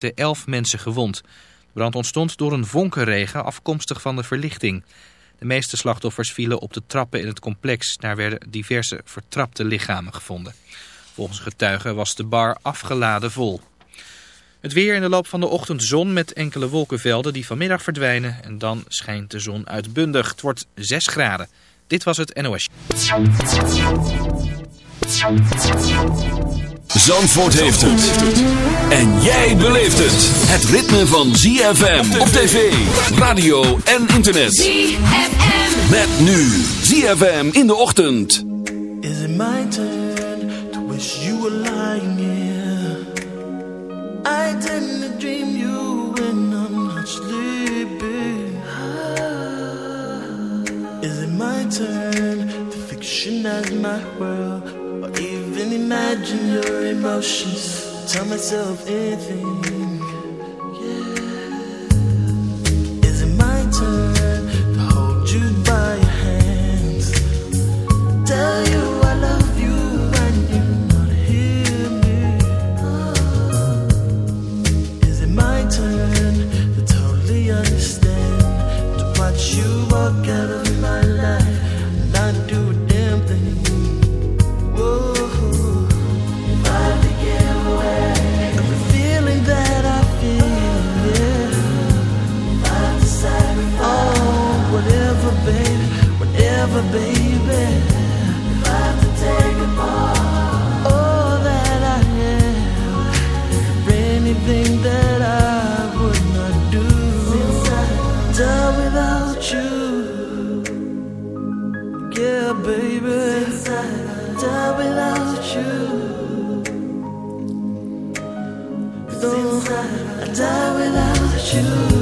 de elf mensen gewond. De brand ontstond door een vonkenregen afkomstig van de verlichting. De meeste slachtoffers vielen op de trappen in het complex. Daar werden diverse vertrapte lichamen gevonden. Volgens getuigen was de bar afgeladen vol. Het weer in de loop van de ochtend zon met enkele wolkenvelden die vanmiddag verdwijnen. En dan schijnt de zon uitbundig. Het wordt 6 graden. Dit was het NOS. Zandvoort heeft het. En jij beleeft het. Het ritme van ZFM op tv, radio en internet. ZFM. Met nu ZFM in de ochtend. Is it my turn to wish you were lying here? I tend to dream you when I'm not sleeping. Is it my turn to fictionize my world? Even imagine your emotions? Tell myself anything. Yeah. Is it my turn to hold you by your hands? Tell you I love you when you're not hear me. Oh. Is it my turn to totally understand? You walk out Yeah, baby, die without you. No, I die without you.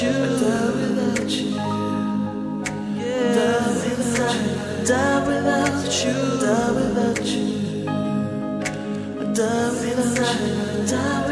Without you. Die without you. Die without you. Die without you. Die without you.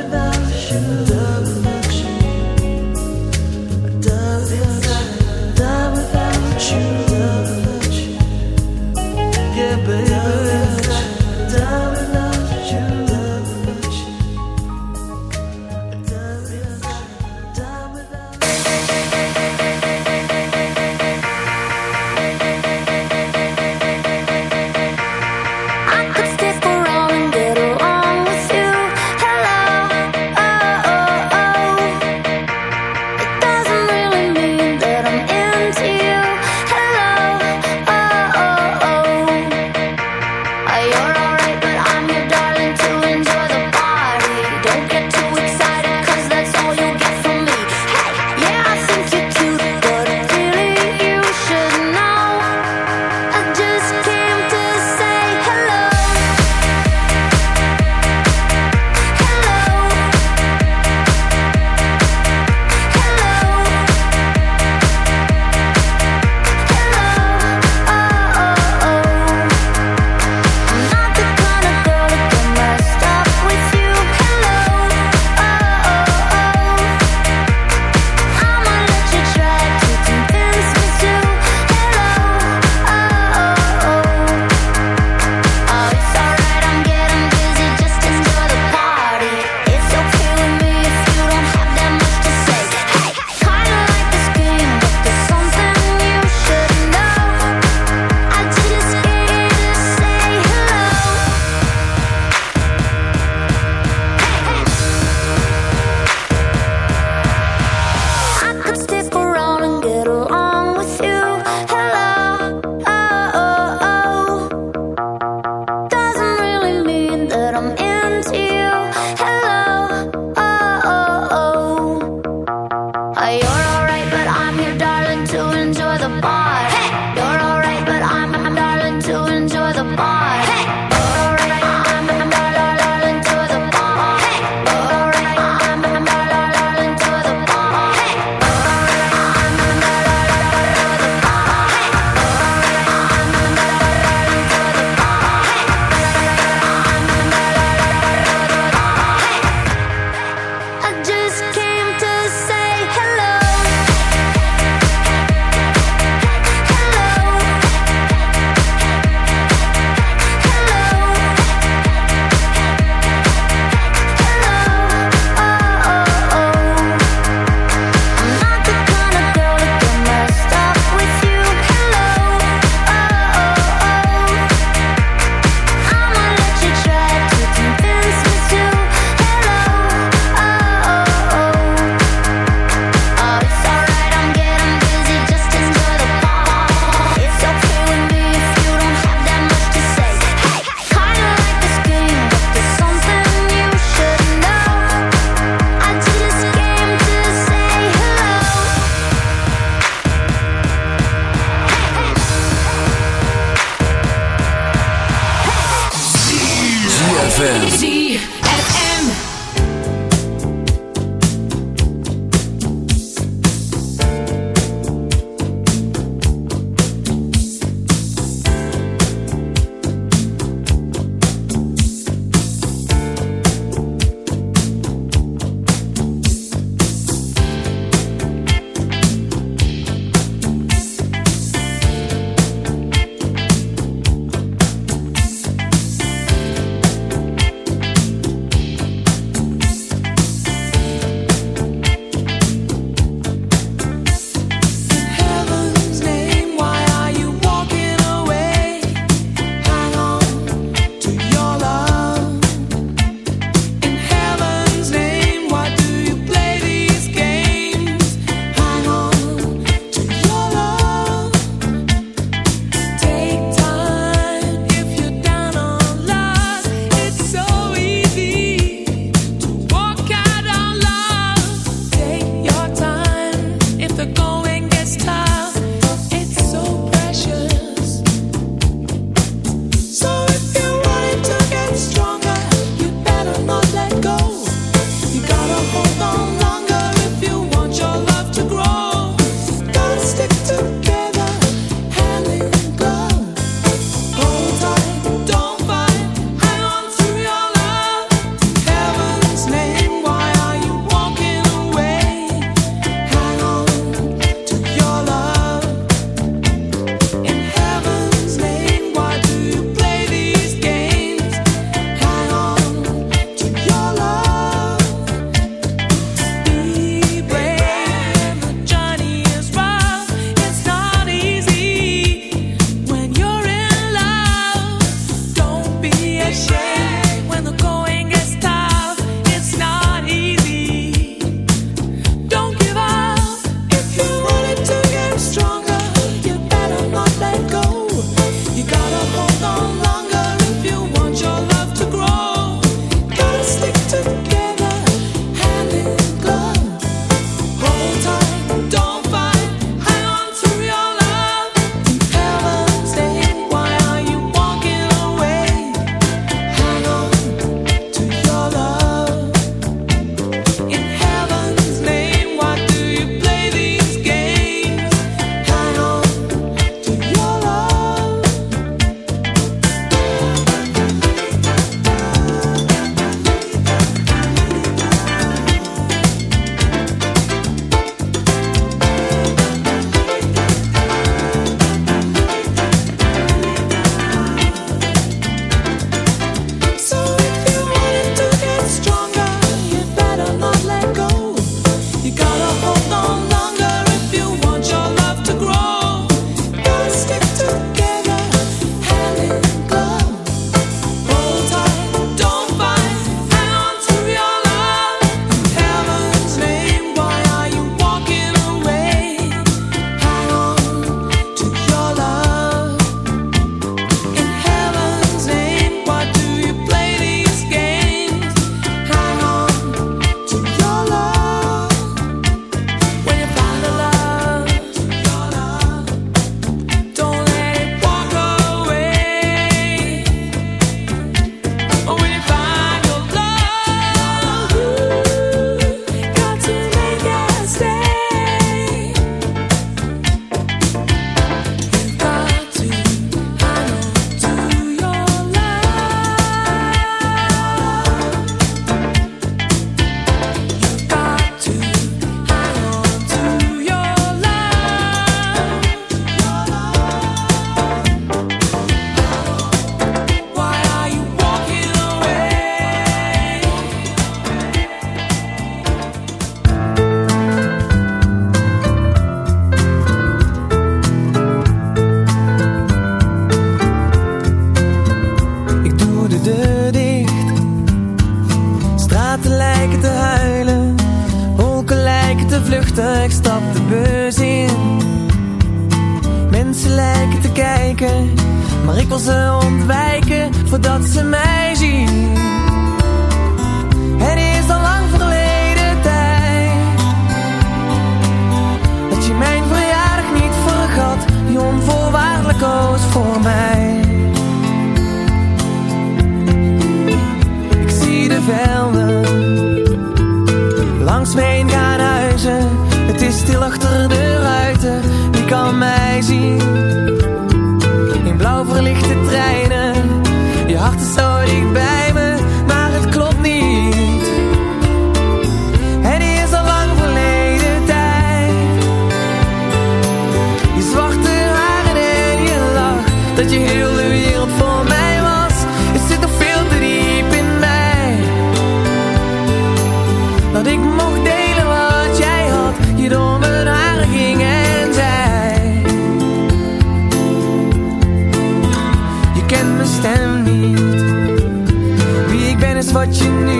Ik you is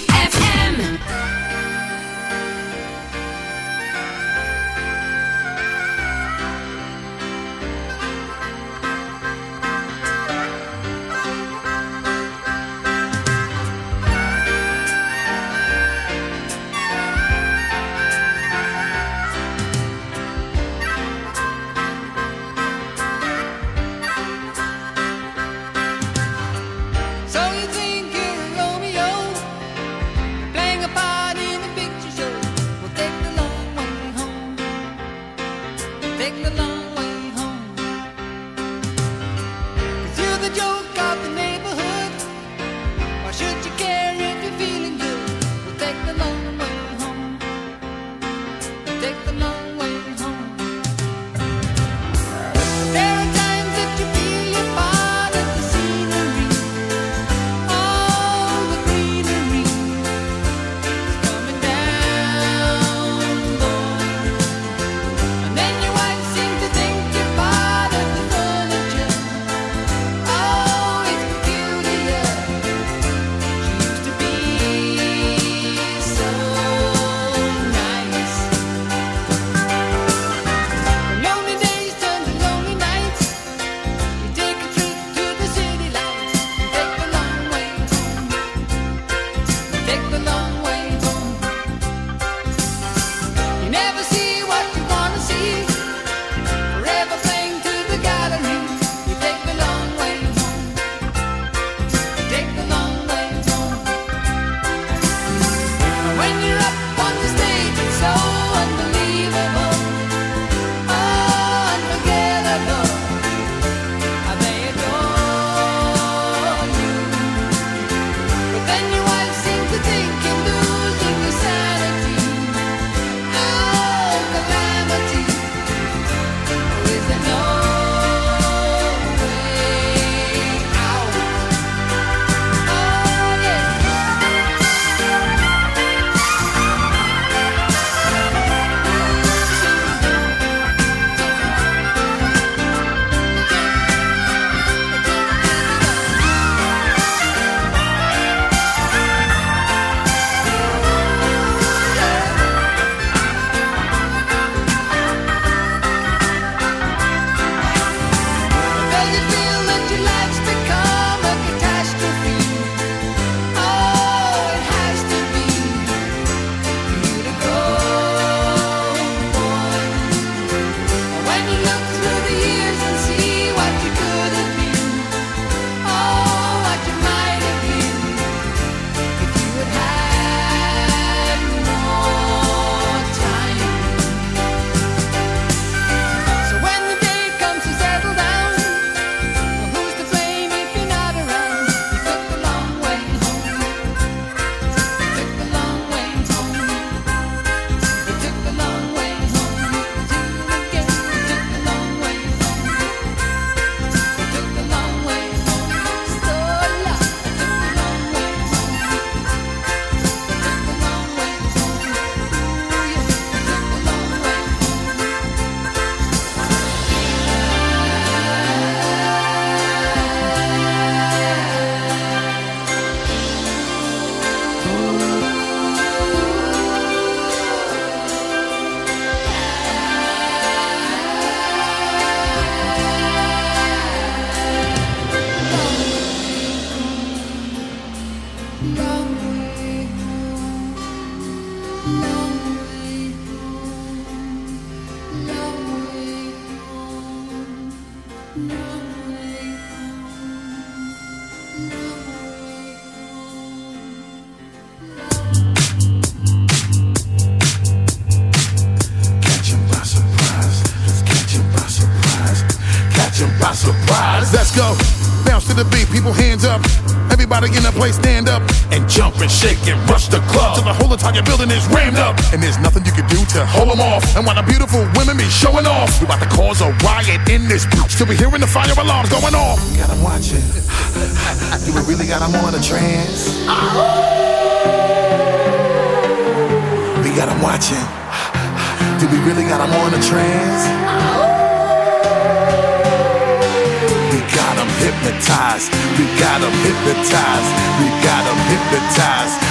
women be showing off. We about to cause a riot in this bitch till we hearing the fire alarms going off. We got them watching. Do we really got them on a trance? We got them watching. Do we really got them on a trance? We got them hypnotized. We got them hypnotized. We got them hypnotized.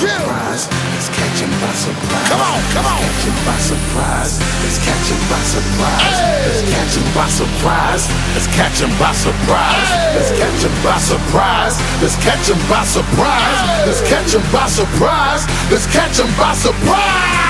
Surprise. Let's catch by surprise. Come on, come on. Catch 'em by surprise. Let's catch by surprise. Let's catch by surprise. Let's catch 'em by surprise. Let's catch 'em by surprise. Let's catch 'em by surprise. Let's catch 'em by surprise. Let's catch 'em by surprise.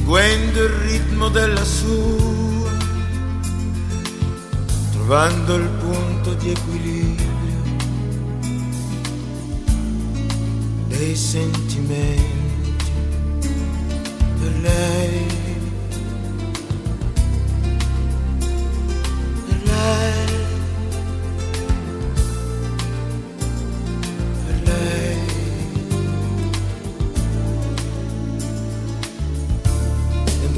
seguendo il ritmo della sua, trovando il punto di equilibrio dei sentimenti per lei. Per lei.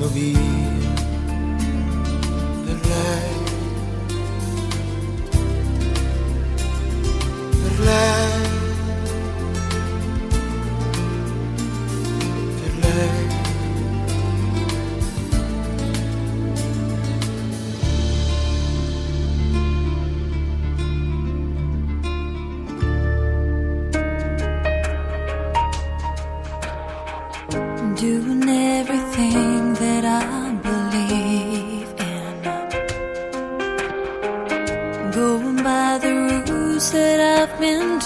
ne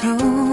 been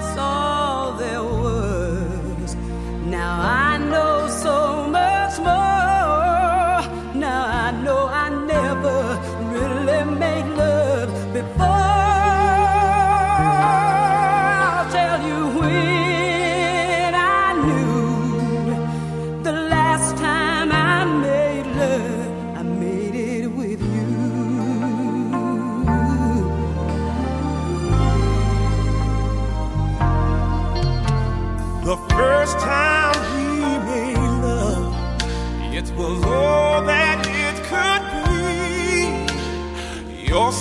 that's all.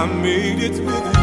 I made it with you.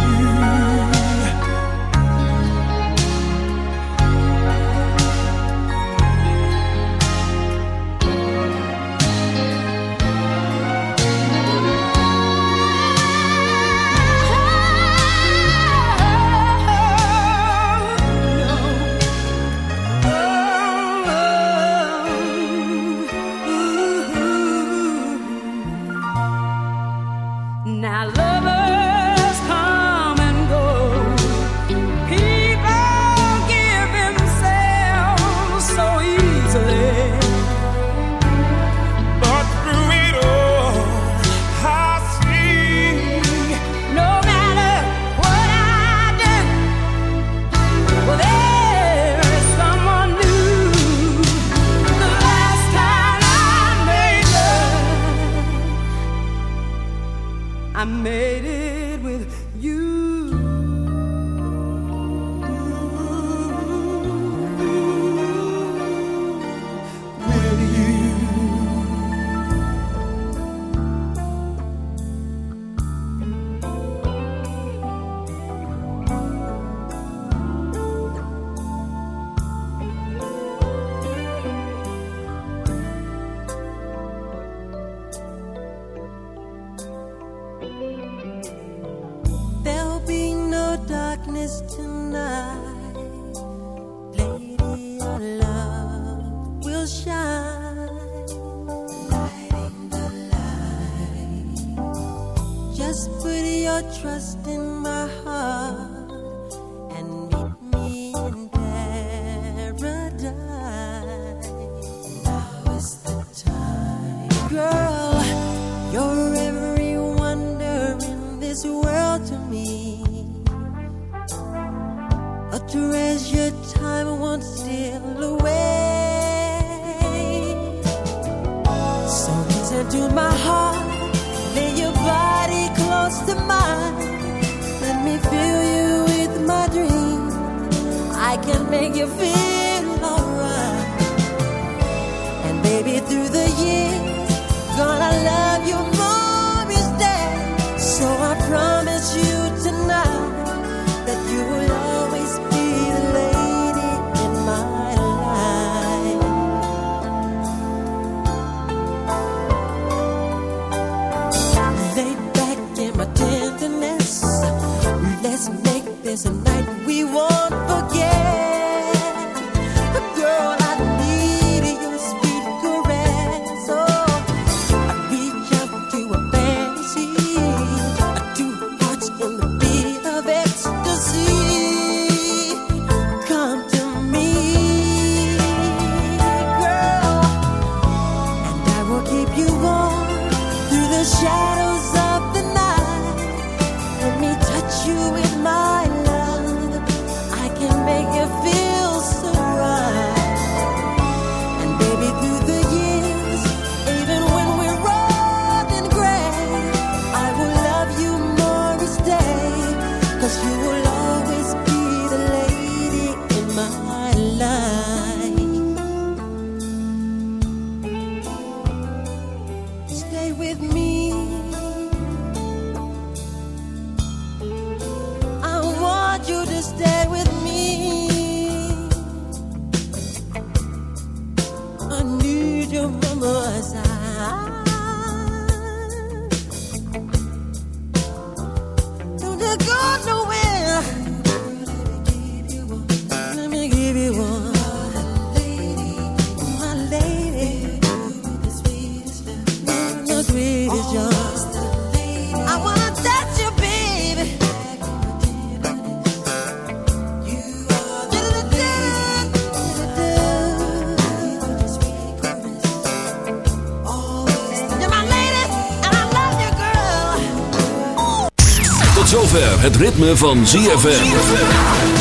Zover het ritme van ZFM.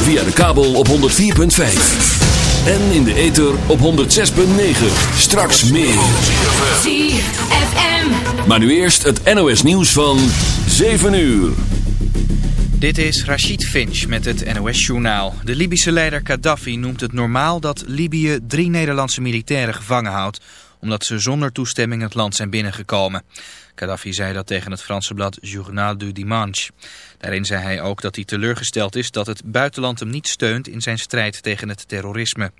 Via de kabel op 104.5. En in de ether op 106.9. Straks meer. ZFM. Maar nu eerst het NOS nieuws van 7 uur. Dit is Rashid Finch met het NOS-journaal. De Libische leider Gaddafi noemt het normaal dat Libië drie Nederlandse militairen gevangen houdt... omdat ze zonder toestemming het land zijn binnengekomen. Gaddafi zei dat tegen het Franse blad Journal du Dimanche. Daarin zei hij ook dat hij teleurgesteld is dat het buitenland hem niet steunt in zijn strijd tegen het terrorisme.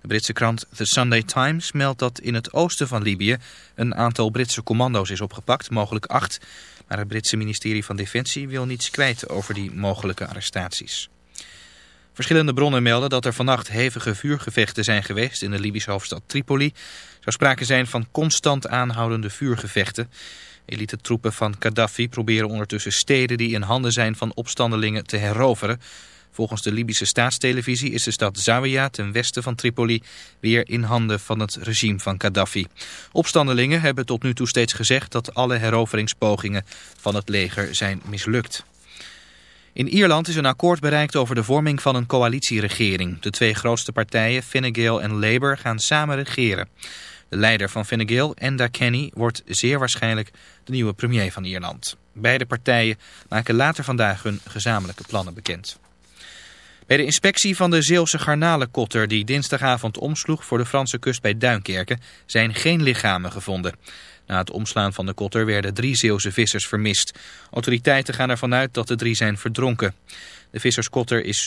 De Britse krant The Sunday Times meldt dat in het oosten van Libië een aantal Britse commando's is opgepakt, mogelijk acht. Maar het Britse ministerie van Defensie wil niets kwijt over die mogelijke arrestaties. Verschillende bronnen melden dat er vannacht hevige vuurgevechten zijn geweest in de Libische hoofdstad Tripoli. Er zou sprake zijn van constant aanhoudende vuurgevechten. Elite troepen van Gaddafi proberen ondertussen steden die in handen zijn van opstandelingen te heroveren. Volgens de Libische staatstelevisie is de stad Zawiya ten westen van Tripoli weer in handen van het regime van Gaddafi. Opstandelingen hebben tot nu toe steeds gezegd dat alle heroveringspogingen van het leger zijn mislukt. In Ierland is een akkoord bereikt over de vorming van een coalitieregering. De twee grootste partijen, Fine Gael en Labour, gaan samen regeren. De leider van Fine Gael, Enda Kenny, wordt zeer waarschijnlijk de nieuwe premier van Ierland. Beide partijen maken later vandaag hun gezamenlijke plannen bekend. Bij de inspectie van de Zeeuwse garnalenkotter die dinsdagavond omsloeg voor de Franse kust bij Duinkerken zijn geen lichamen gevonden. Na het omslaan van de kotter werden drie Zeeuwse vissers vermist. Autoriteiten gaan ervan uit dat de drie zijn verdronken. De visserskotter is